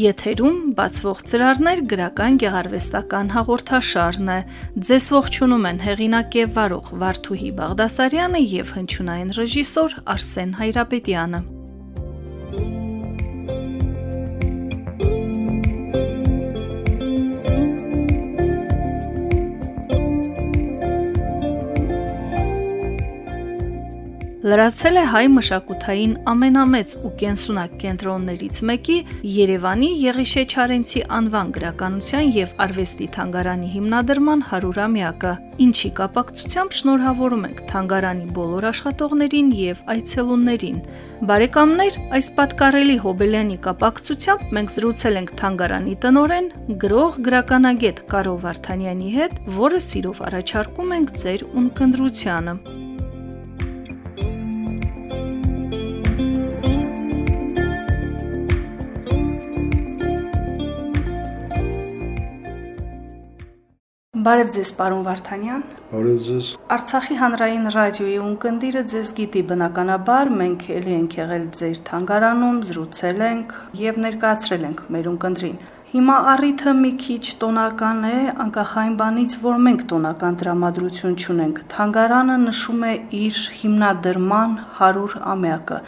Եթերում բացվող ծրարներ գրական գեղարվեստական հաղորդաշարն է։ Ձեզ ողջունում են հեղինակ եւ վարող Վարդուհի Բաղդասարյանը եւ հնչյունային ռեժիսոր Արսեն Հայրապետյանը։ Լրացել է հայ մշակութային ամենամեծ ու կենսունակ կենտրոններից մեկի Երևանի Եղիշե Չարենցի անվան գրականության եւ արվեստի թանգարանի հիմնադրման 100-ամյակը, ինչի կապակցությամբ շնորհավորում ենք թանգարանի բոլոր աշխատողներին եւ այցելուններին։ Բարեկամներ, այս պատկառելի հոբելյանի կապակցությամբ մենք զրուցել ենք թանգարանի տնորեն, գրող գրականագետ Կարո Վարդանյանի հետ, որը սիրով առաջարկում ենք ձեր ունկնդրությանը։ Բարև ձեզ, պարոն Վարդանյան։ Բարև ձեզ։ Արցախի հանրային ռադիոյի ունկնդիրը ձեզ գիտի բնականաբար, մենք ելի ենք եղել ձեր թանգարանում, զրուցել ենք եւ ներկայացրել ենք մեր ունկնդրին։ Հիմա առիթը մի քիչ տոնական է, անկախ այն բանից, որ մենք տոնական դրամատրություն չունենք։ Թանգարանը նշում է իր հիմնադրման 100 ամյակը։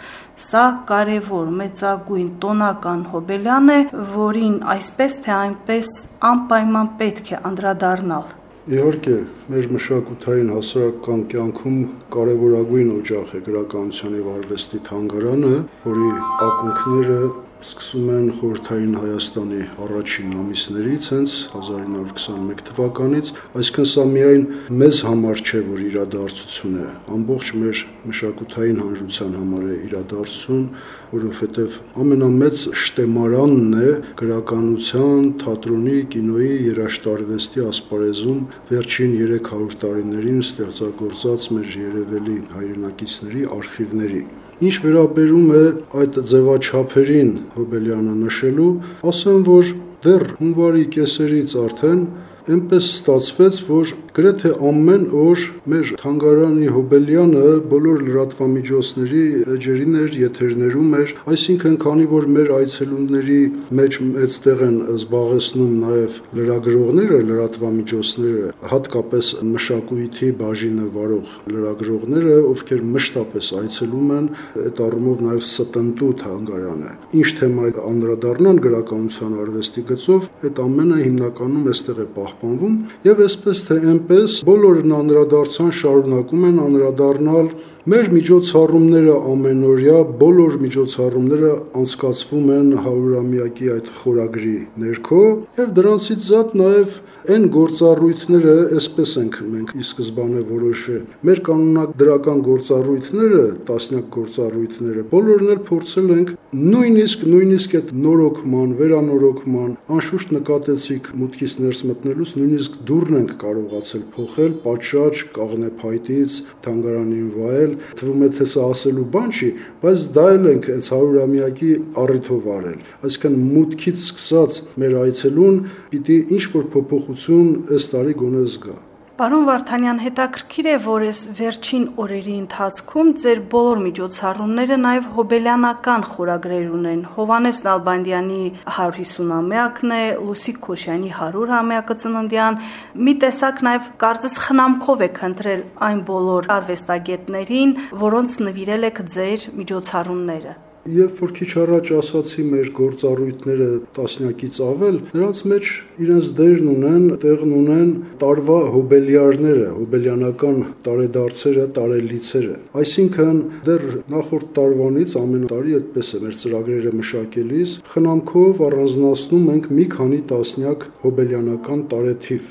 Սա կարևոր մեծագույն տոնական հոբելյան է, որին այսպես թե այնպես անպայման պետք է անդրադառնալ։ Իհարկե, մեր մշակութային հասարակական կյանքում կարևորագույն օջախ է գրականության եւ արվեստի թանգարանը, որի ակունքները սկսում են խորթային Հայաստանի առաջին ամիսներից, հենց 1921 թվականից, այսինքն սա միայն մեզ համար չէ, որ իրադարձություն է, ամբողջ մեր մշակութային հանրության համար է իրադարձություն, որովհետև ամենամեծ շտեմարանն է գրականության, թատրոնի, կինոյի, երաժշտարվեստի ասպարեզում վերջին 300 տարիներին ստեղծագործած մեր երևելի հայրենակիցների արխիվների Ինչ վերաբերում է այդ ձևաչափերին Հոբելյանը նշելու, ասեմ, որ դեռ հունվարի կեսերից արդեն այնպես ստացվեց, որ գրեթե ամեն օր մեր թանգարանի Հոբելյանը բոլոր լրատվամիջոցների էջերին էր, եթերներում էր, այսինքն քանի որ մեր այցելունների մեջ մեծ տեղ են զբաղեցնում նաև լրագրողները, լրատվամիջոցները, հատկապես մշակույթի բաժինը վարող լրագրողները, ովքեր մշտապես այցելում են, այդ առումով նաև ստնտու թանգարանը։ Ինչ թեմա անդրադառնան գրականության արվեստի գծով, այդ ամենը հիմնականում այստեղ է պահ պահպանվում եւ այսպես թե այնպես բոլորն անդրադարձան շարունակում են անդրադառնալ Մեր միջոցառումները ամենօրյա բոլոր միջոցառումները անցկացվում են 100-ամյակի այդ խորագրի ներքո եւ դրանցից զատ նաեւ այն գործառույթները, այսպես ենք մենք ի սկզբանե որոշել։ Մեր կանոնակ դրական գործառույթները, տասնյակ գործառույթները, բոլորն էլ փորձել ենք նույնիսկ նույնիսկ այդ նորոգման, վերանորոգման, անշուշտ նկատեցիք մուտքից ներս մտնելուց նույնիսկ դուրն ենք կարողացել փոխել պատշաճ կաղնեփայտից թանգարանին վայել թվում է թե սա ասելու բան չի, բայց դա էլ ենք հենց 100-ամյակի առիթով արել։ Այսինքն մուտքից սկսած մեր այցելուն պիտի ինչ որ փոփոխություն ըստ տարի գոնե զգա։ Պարոն Վարդանյան, հետաքրքիր է, որ այս վերջին օրերի ընթացքում ձեր բոլոր միջոցառումները նաև հոբելյանական խորագրեր ունեն։ Հովանես Նալբանդյանի 150-ամյակն է, Լուսիկ Քոշյանի 100-ամյակը ծննդյան։ Մի տեսակ նաև կարծես խնամքով եք ընտրել այն բոլոր արվեստագետներին, որոնց նվիրել եք ձեր միջոցառումները։ Երբ որ քիչ առաջ ասացի մեր գործառույթները տասնյակից ավել, նրանց մեջ իրենց դերն ունեն, տեղն ունեն տարվա հոբելիարները, հոբելյանական տարեդարձերը, տարելիցերը։ Այսինքն դեռ նախորդ տարվանից ամեն տարի այդպես է մեր ծրագրերը մշակելիս, խնամքով առանձնացնում ենք մի քանի տասնյակ հոբելյանական տարեթիվ։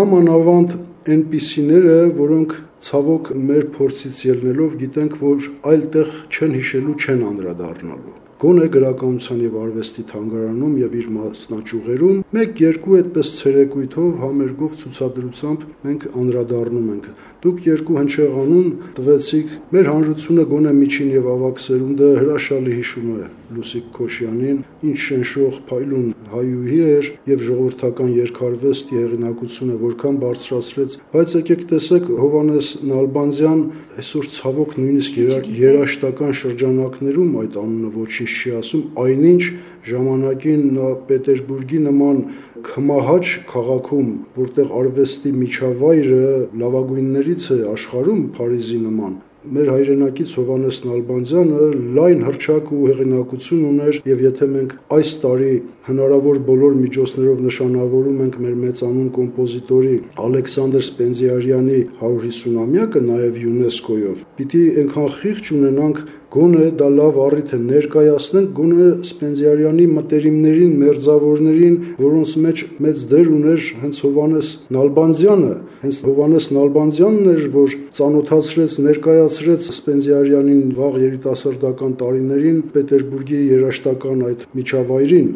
Նամանավանդ այնպիսիները, որոնք ցավոք մեր փորձից ելնելով գիտենք, որ այլտեղ չեն հիշելու, չեն անդրադառնալու գոնե գրականության եւ արվեստի թանգարանում եւ իր մասնաճյուղերում 1-2 այդպես ցերեկույթով համերգով ցուցադրությամբ մենք անդրադառնում ենք Դուք երկու հնչեղանուն տվեցիք մեր հանրությունը գոնե միջին եւ ավակ սերունդը հրաշալի հիշում է Լուսիկ Քոշյանին, ինչ շնշող փայլուն հայուհի էր եւ ժողովրդական երկարվեստի հեղինակությունը որքան բարձրացրեց, բայց եկեք տեսեք Հովանես Նալբանդյան այսօր ցավոք նույնիսկ երաշտական շրջանակներում այդ անունը ոչինչ չի ասում, այնինչ ժամանակին նա Պետերբուրգի նման քմահաճ քաղաքում, որտեղ արվեստի միջավայրը լավագույններից է աշխարհում Փարիզի նման, մեր հայրենակից Հովանես Նալբանդյանը լայն հրճակ ու հեղինակություն ուներ եւ եթե մենք այս տարի հնարավոր բոլոր միջոցներով նշանավորում ենք մեր մեծանուն կոմպոզիտորի Ալեքսանդր Սպենզիարյանի 150-ամյակը նաեւ ՅՈՒՆԵՍԿՕ-ով, պիտի այնքան խիղճ ունենանք գոնե դա լավ առիթ է ներկայացնենք գոնե Սպենզիարյանի մտերիմներին, մերձավորներին, որոնց մեջ մեծ դեր ուներ հենց Հովանես Նալբանդյանը, հենց Հովանես Նալբանդյանն էր, որ ծանոթացրեց, ներկայացրեց Սպենզիարյանին վաղ երիտասարդական տարիներին Պետերբուրգի երաշտական այդ միջավայրին։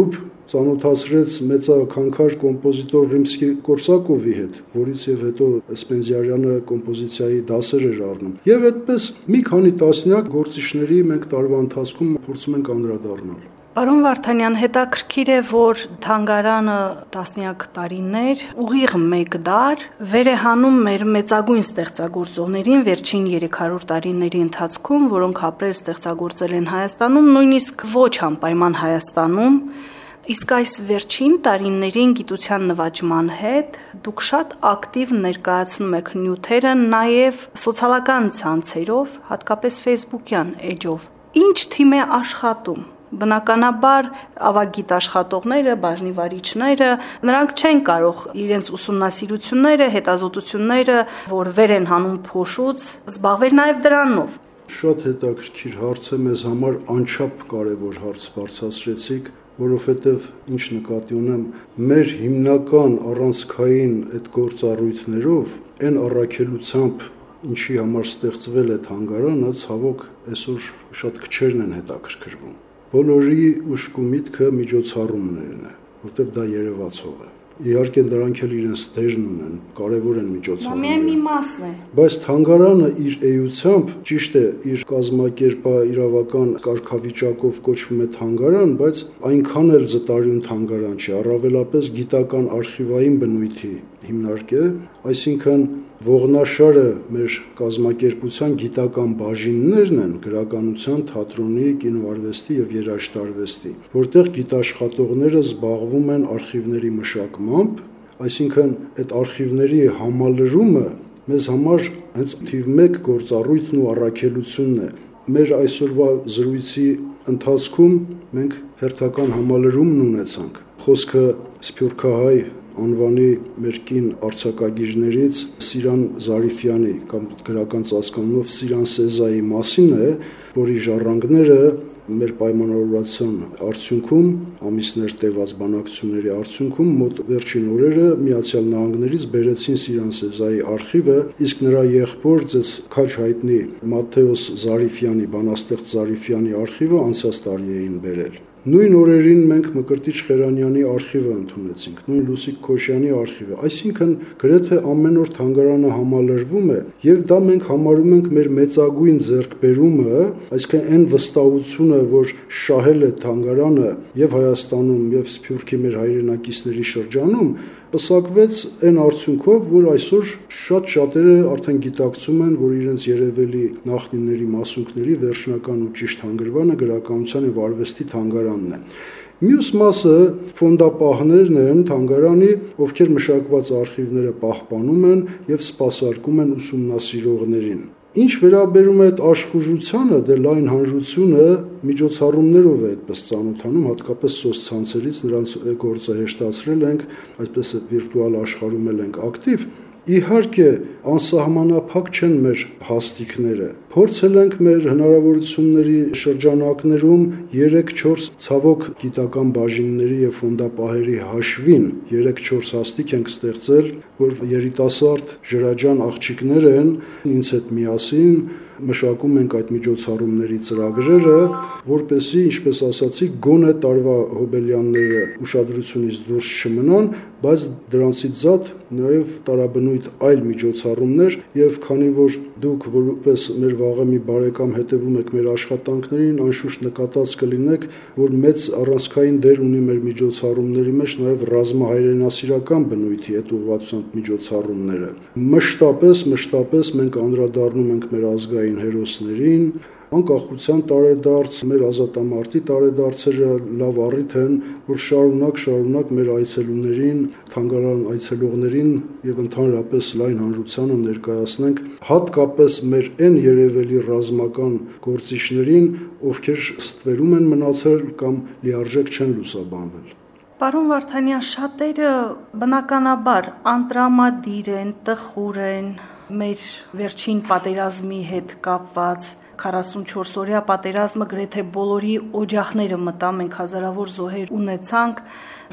Ընթուփ ծանոթացրեց մեծաքանքար կոմպոզիտոր Ռիմսկի-Կորսակովի հետ, որից եւ հետո Սպենզիարյանը կոմպոզիցիայի դասեր էր առնում։ Եվ այդպես մի քանի տասնյակ գործիչների մենք տարվա ընթացքում փորձում ենք անդրադառնալ։ Պարոն Վարդանյան, հետաքրքիր է, որ թանգարանը տասնյակ տարիներ, ուղիղ 1 դար վեր է հանում մեր մեծագույն ստեղծագործողներին վերջին 300 տարիների ընթացքում, որոնք ապրել ստեղծագործել են Հայաստանում, նույնիսկ ոչ անպայման Հայաստանում, Իսկ այս վերջին տարիներին գիտության նվաճման հետ դուք շատ ակտիվ ներկայացնում եք նյութերը նաև սոցիալական ցանցերով, հատկապես Facebook-յան էջով։ Ինչ թիմ է աշխատում Բնականաբար ավագիտ աշխատողները, բաժնիվարիչները, նրանք չեն կարող իրենց ուսումնասիրությունները, հետազոտությունները, որ վեր են հանում փոշուց, զբաղվել նաև դրանով։ Շատ հետաքրքիր հարց է մեզ համար անչափ կարևոր հարց բարձրացրեցիք որովհետև ինչ նկատի ունեմ, մեր հիմնական առանցքային այդ գործառույթներով այն առաքելությամբ ինչի համար ստեղծվել է թանգարանը, ցավոք այսօր շատ քչերն են հետաքրքրվում։ Բոլորի ուշք ու միտքը միջոցառումներն է, որտեղ դա երևացող է իհարկե դրանք էլ իրենց դերն ունեն, կարևոր են միջոցառումները։ Միայն մի մասն է։ Բայց թանգարանը իր էությամբ, ճիշտ է, իր կազմակերպա իրավական կարգավիճակով կոչվում է թանգարան, բայց այնքան էլ զտարյուն թանգարան չի, առավելապես գիտական արխիվային բնույթի հիմնարկ է, այսինքն ողնաշարը մեր կազմակերպության գիտական բաժիններն են գրականության, թատրոնի, կինոարվեստի եւ երաժշտարվեստի, որտեղ գիտաշխատողները զբաղվում են արխիվների մշակմամբ, այսինքն այդ արխիվների համալրումը մեզ համար հենց թիվ 1 գործառույթն ու առաքելությունն է։ Մեր այսօրվա զրույցի ընթացքում մենք հերթական համալրումն ունեցանք։ Խոսքը Սփյուռքահայ անվանի մեր կին արցակագիրներից Սիրան Զարիֆյանի կամ գրական ծածկանունով Սիրան Սեզայի մասին է, որի ժառանգները մեր պայմանավորվածության արդյունքում ամիսներ տևած բանակցությունների արդյունքում մոտ վերջին օրերը Միացյալ Նահանգներից բերեցին Սիրան Սեզայի արխիվը, իսկ նրա եղբոր ձեզ քաչ հայտնի Մաթեոս Զարիֆյանի, բանաստեղծ Զարիֆյանի արխիվը անցած տարի էին բերել։ Նույն օրերին մենք Մկրտիչ Խերանյանի արխիվը ընդունեցինք, նույն Լուսիկ Քոշյանի արխիվը։ Այսինքն գրեթե ամեն օր թանգարանը համալրվում է, եւ դա մենք համարում ենք մեր մեծագույն ձեռքբերումը, այսինքն այն վստահությունը, որ շահել է թանգարանը եւ Հայաստանում եւ Սփյուռքի մեր հայրենակիցների շրջանում, պսակվեց այն արդյունքով, որ այսօր շատ շատերը արդեն գիտակցում են, որ իրենց երևելի նախնիների մասունքների վերջնական ու ճիշտ հանգրվանը գրականության եւ արվեստի թանգարանն է։ Մյուս մասը ֆոնդապահներն են թանգարանի, ովքեր մշակված արխիվները պահպանում են եւ սպասարկում են ուսումնասիրողներին։ Ինչ վերաբերում է այդ աշխուժությանը, դե լայն հանրությունը միջոցառումներով է այդպես ծանոթանում, հատկապես սոցցանցերից նրանց գործը հեշտացրել ենք, այսպես վիրտուալ աշխարհում ենք ակտիվ։ Իհարկե, անսահմանափակ չեն մեր հաստիկները, Փորձել ենք մեր հնարավորությունների շրջանակներում 3-4 ցավոք գիտական բաժինների եւ ֆոնդապահերի հաշվին 3-4 հաստիկ ենք ստեղծել, որ երիտասարդ ջրաջան աղջիկներ են ինձ հետ միասին մշակում ենք այդ միջոցառումների ծրագրերը, որպեսզի, ինչպես ասացի, գոնե տարվա հոբելյանները ուշադրությունից դուրս չմնան, բայց դրանցից զատ նաև տարաբնույթ այլ միջոցառումներ եւ քանի որ դուք որպես մեր վաղեմի բարեկամ հետևում եք մեր աշխատանքներին, անշուշտ նկատած կլինեք, որ մեծ առանցքային դեր ունի մեր միջոցառումների մեջ նաև ռազմահայրենասիրական բնույթի այդ ուղղվածությամբ միջոցառումները։ Մշտապես, մշտապես մենք անդրադառնում ենք մեր ազգային հերոսներին, անկախության տարեդարձ, մեր ազատամարտի տարեդարձերը լավ առիթ են, որ շարունակ շարունակ մեր այցելուներին, թանգարան այցելողներին եւ ընդհանրապես լայն հանրությանը ներկայացնենք հատկապես մեր այն երևելի ռազմական գործիչներին, ովքեր ստվերում են մնացել կամ լիարժեք չեն լուսաբանվել։ Պարոն Վարդանյան, շատերը բնականաբար անտրամադիր են, տխուր են, մեր վերջին պատերազմի հետ կապված 44 օրյա պատերազմը գրեթե բոլորի օջախները մտա, մենք հազարավոր զոհեր ունեցանք,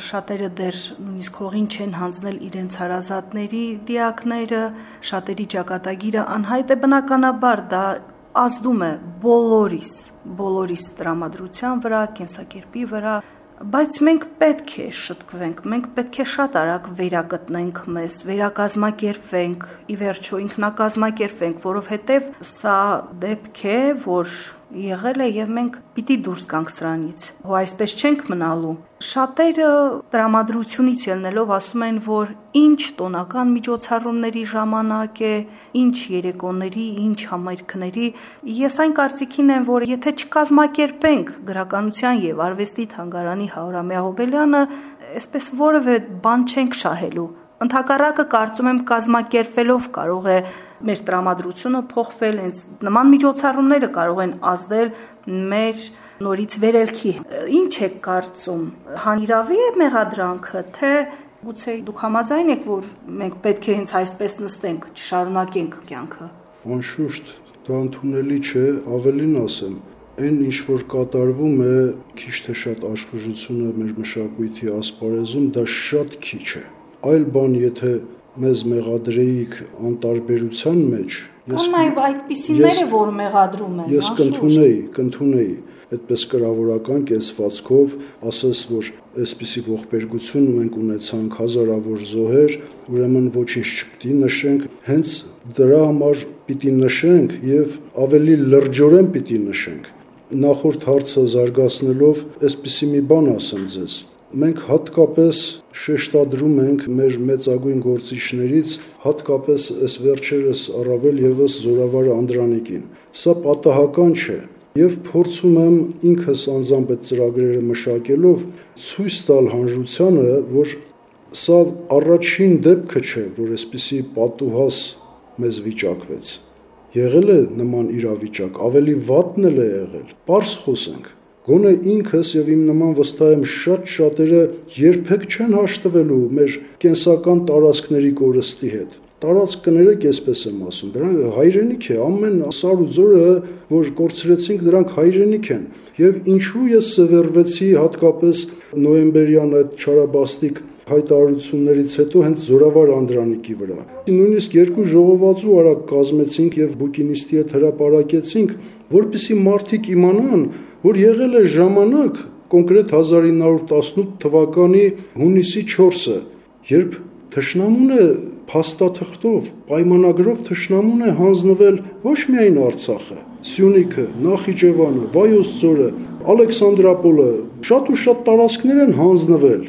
շատերը դեռ նույնիսկ հողին չեն հանձնել իրենց հարազատների դիակները, շատերի ճակատագիրը անհայտ է բնականաբար դա ազդում է բոլորիս, բոլորիս տրամադրության վրա, կենսակերպի վրա, բայց մենք պետք է շտկվենք, մենք պետք է շատ արագ վերագտնենք մեզ, վերակազմակերպվենք, ի վերջո ինքնակազմակերպվենք, որովհետև սա դեպք է, որ եղել է եւ մենք պիտի դուրս գանք սրանից։ Հո այսպես չենք մնալու։ Շատերը տրամադրությունից ելնելով ասում են, որ ինչ տոնական միջոցառումների ժամանակ է, ինչ երեկոների, ինչ համերգների։ Ես այն կարծիքին եմ, որ եթե չկազմակերպենք գրականության եւ արվեստի թանգարանի Հարամյա Հոբելյանը, այսպես որևէ բան չենք շահելու։ Ընթակառակը կարծում եմ կազմակերպվելով կարող է մեր տրամադրությունը փոխվել, հենց նման միջոցառումները կարող են ազդել մեր նորից վերելքի։ Ինչ է կարծում, հանիրավի է մեղադրանքը, թե գուցե դուք համաձայն եք, որ մենք պետք է հենց այսպես նստենք, չշարունակենք կյանքը։ Անշուշտ դա ընդունելի չէ, ավելին ասեմ, այն ինչ որ կատարվում է քիչ թե շատ աշխուժությունը մեր մշակույթի ասպարեզում, դա շատ քիչ է։ Այլ բան, եթե մեզ մեղադրեիք անտարբերության մեջ, ես նաև այդպիսիները, որ մեղադրում են, ես կընդունեի, կընդունեի այդպես կրավորական կեսվածքով ասես որ այսպիսի ողբերգություն մենք ունեցանք հազարավոր զոհեր, ուրեմն ոչինչ չպիտի նշենք, հենց դրա համար պիտի նշենք եւ ավելի լրջորեն պիտի նշենք։ Նախորդ հարցը զարգացնելով այսպիսի մի բան ասեմ ձեզ Մենք հատկապես շեշտադրում ենք մեր մեծագույն գործիչներից, հատկապես այս վերջերս առավել եւս Զորավար Անդրանիկին։ Սա պատահական չէ, եւ փորձում եմ ինքս անձամբ այդ ծրագրերը մշակելով ցույց տալ հանրությանը, որ սա առաջին դեպքը չէ, որ այսպիսի պատուհաս մեզ վիճակվեց։ Եղել է նման իրավիճակ, ավելի վատն էլ է եղել։ Պարզ խոսենք Գոնե ինքս եւ իմ նման վստահ եմ շատ շատերը երբեք չեն հաշտվելու մեր կենսական տարածքների կորստի հետ։ Տարածք կներեք, այսպես եմ ասում, դրանք հայրենիք է, ամեն սար ու ձորը, որ կորցրեցինք, դրանք հայրենիք են։ Եվ ինչու ես սվերվեցի հատկապես նոյեմբերյան այդ չարաբաստիկ հայտարարություններից հետո հենց Զորավար Անդրանիկի վրա։ Նույնիսկ երկու ժողովածու արագ կազմեցինք եւ բուկինիստի հետ հրապարակեցինք, որpիսի մարդիկ իմանան, որ եղել է ժամանակ կոնկրետ 1918 թվականի հունիսի 4-ը, երբ թշնամուն է փաստաթղթով, պայմանագրով թշնամուն է հանձնվել ոչ միայն Արցախը, Սյունիքը, Նախիջևանը, Վայոց ձորը, Ալեքսանդրապոլը, շատ ու շատ տարածքներ են հանձնվել,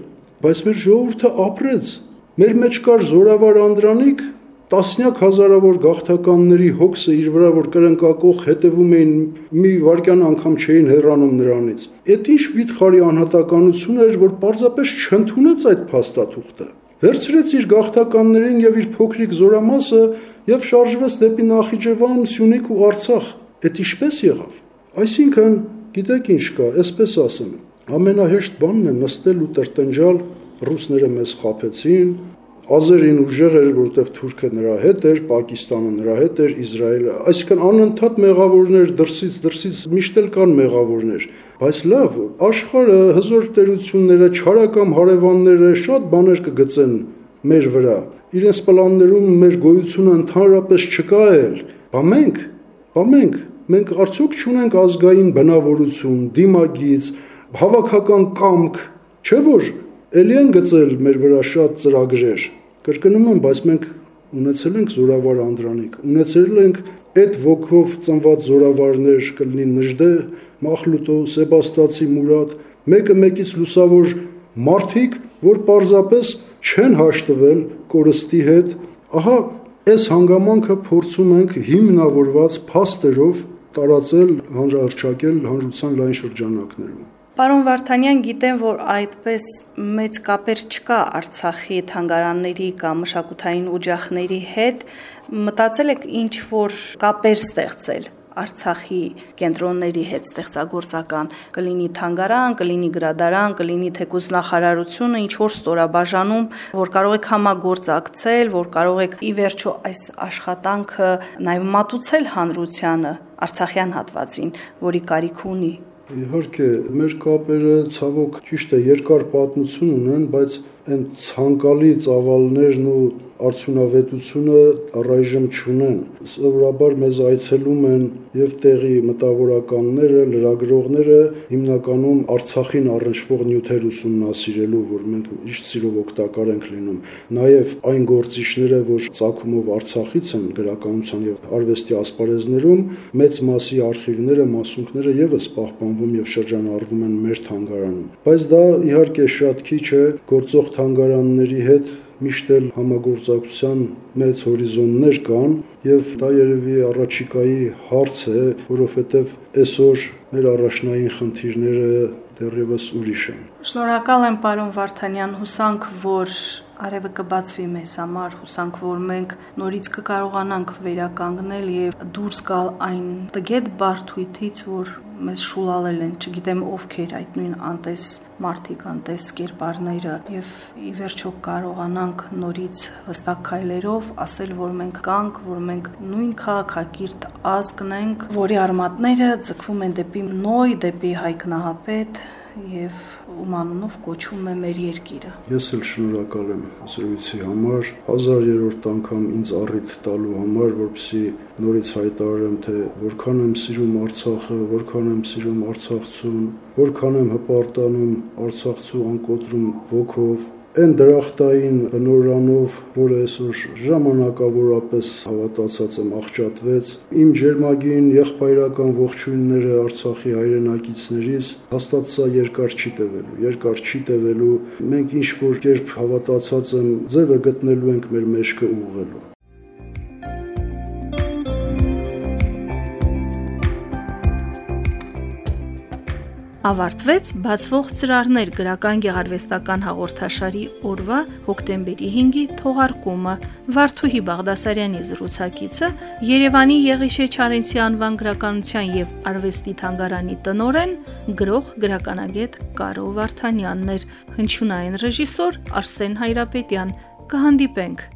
բայց մեր ժողովուրդը ապրեց։ Մեր մեջ կար Զորավար Անդրանիկ, տասնյակ հազարավոր գաղթականների հոգսը իր վրա որ կրնկակող հետևում էին մի վարքյան անգամ չէին հեռանում նրանից։ Այդ ինչ վիթխարի անհատականություն էր, որ պարզապես չընդունեց այդ փաստաթուղթը։ Վերցրեց իր գաղթականներին եւ իր փոքրիկ զորամասը եւ շարժվեց դեպի Նախիջևան, Սյունիք ու Արցախ։ Այդ ինչպես եղավ։ Այսինքն, գիտեք ինչ կա, այսպես ասեմ, ամենահեշտ բանն է նստել ու տրտնջալ ռուսները մեզ խափեցին, Ազերին ուժեղ էր, որտեվ Թուրքը նրա հետ էր, Պակիստանը նրա հետ էր, Իսրայելը, այսինքն անընդհատ մեղավորներ դրսից դրսից միշտ էլ կան մեղավորներ, բայց լավ, աշխարհը հզոր տերությունները, չարակամ հարևանները շատ բաներ կգծեն մեր վրա։ Իրենց պլաններում մեր գոյությունը ընդհանրապես չկա էլ։ Բա մենք, բա մենք, մենք արդյոք չունենք ազգային բնավորություն, դիմագիծ, հավաքական կամք, չէ՞ որ ելի են գծել մեր վրա շատ ծրագրեր։ Կրկնում եմ, բայց մենք ունեցել ենք զորավար Անդրանիկ, ունեցել ենք այդ ոգով ծնված զորավարներ կլինի Նժդե, Մախլուտո, Սեբաստացի Մուրադ, մեկը մեկից լուսավոր մարդիկ, որ պարզապես չեն հաշտվել կորստի հետ։ Ահա այս հանգամանքը փորձում ենք հիմնավորված փաստերով տարածել, հանրարչակել հանրության լայն շրջանակներում։ Պարոն Վարդանյան, գիտեմ, որ այդպես մեծ կապեր չկա Արցախի թանգարանների կամ մշակութային օջախների հետ, մտածել եք ինչ որ կապեր ստեղծել Արցախի կենտրոնների հետ ստեղծագործական կլինի թանգարան, կլինի գրադարան, կլինի թեկուզ նախարարությունը, ինչ որ ստորաբաժանում, որ կարող եք համագործակցել, որ կարող եք ի վերջո այս աշխատանքը նաև մատուցել հանրությանը, Արցախյան հատվածին, որի կարիք ունի։ Իհարկե, մեր կապերը ցավոք ճիշտ է երկար պատմություն ունեն, բայց այն ցանկալի ծավալներն ու արդյունավետությունը առայժմ չունեն։ Սովորաբար մեզ այցելում են եւ տեղի մտավորականները, լրագրողները հիմնականում Արցախին առնչվող նյութեր ուսումնասիրելու, որ մենք իշտ սիրով օգտակար ենք լինում։ Նաեւ այն գործիչները, որ ցակումով Արցախից են գրականության եւ արվեստի ասպարեզներում, մեծ մասի արխիվները, մասունքները եւս պահպանվում եւ շրջանառվում են մեր թանգարանում։ Բայց դա իհարկե շատ քիչ է գործող թանգարանների հետ միշտ էլ համագործակցության մեծ հորիզոններ կան եւ դա երևի առաջիկայի հարց է, որովհետեւ այսօր մեր առաջնային խնդիրները դեռևս ուրիշ են։ Շնորհակալ եմ պարոն Վարդանյան, հուսանք, որ արևը կբացվի մեզ համար, հուսանք, որ մենք նորից կկարողանանք վերականգնել եւ դուրս գալ այն տգետ բարթույթից, որ մեզ շուլալել են, չգիտեմ ովքեր այդ նույն անտես մարդիկ, անտես կերպարները եւ ի վերջո կարողանանք նորից հստակ քայլերով ասել, որ մենք կանք, որ մենք նույն քաղաքակիրթ ազգն ենք, որի արմատները ձգվում են դեպի նոյ, դեպի հայկնահապետ եւ ում անունով կոչվում է մեր երկիրը։ Ես էլ շնորհակալ եմ զրույցի համար, հազարերորդ անգամ ինձ առիթ տալու համար, որպեսզի նորից հայտարարեմ, թե որքան եմ սիրում Արցախը, որքան եմ սիրում Արցախցուն, որքան եմ հպարտանում Արցախցու անկոտրում ոգով, այն դրախտային բնորանով, որը այսօր ժամանակավորապես հավատացած եմ աղճատվեց, իմ ջերմագին եղբայրական ողջույնները Արցախի հայրենակիցներից հաստատ սա երկար չի տևելու, երկար չի տևելու։ Մենք ինչ որ կերպ հավատացած եմ, ձևը գտնելու ենք մեր մեջքը ուղղելու։ ավարտվեց բացվող ծրարներ գրական գեղարվեստական հաղորդաշարի օրվա հոկտեմբերի 5-ի թողարկումը Վարդուհի Բաղդասարյանի զրուցակիցը Երևանի Եղիշե Չարենցի անվան գրականության եւ արվեստի թանգարանի տնորեն գրող գրականագետ Կարո Վարդանյանն էր հնչյունային ռեժիսոր Արսեն Հայրապետյան կհանդիպենք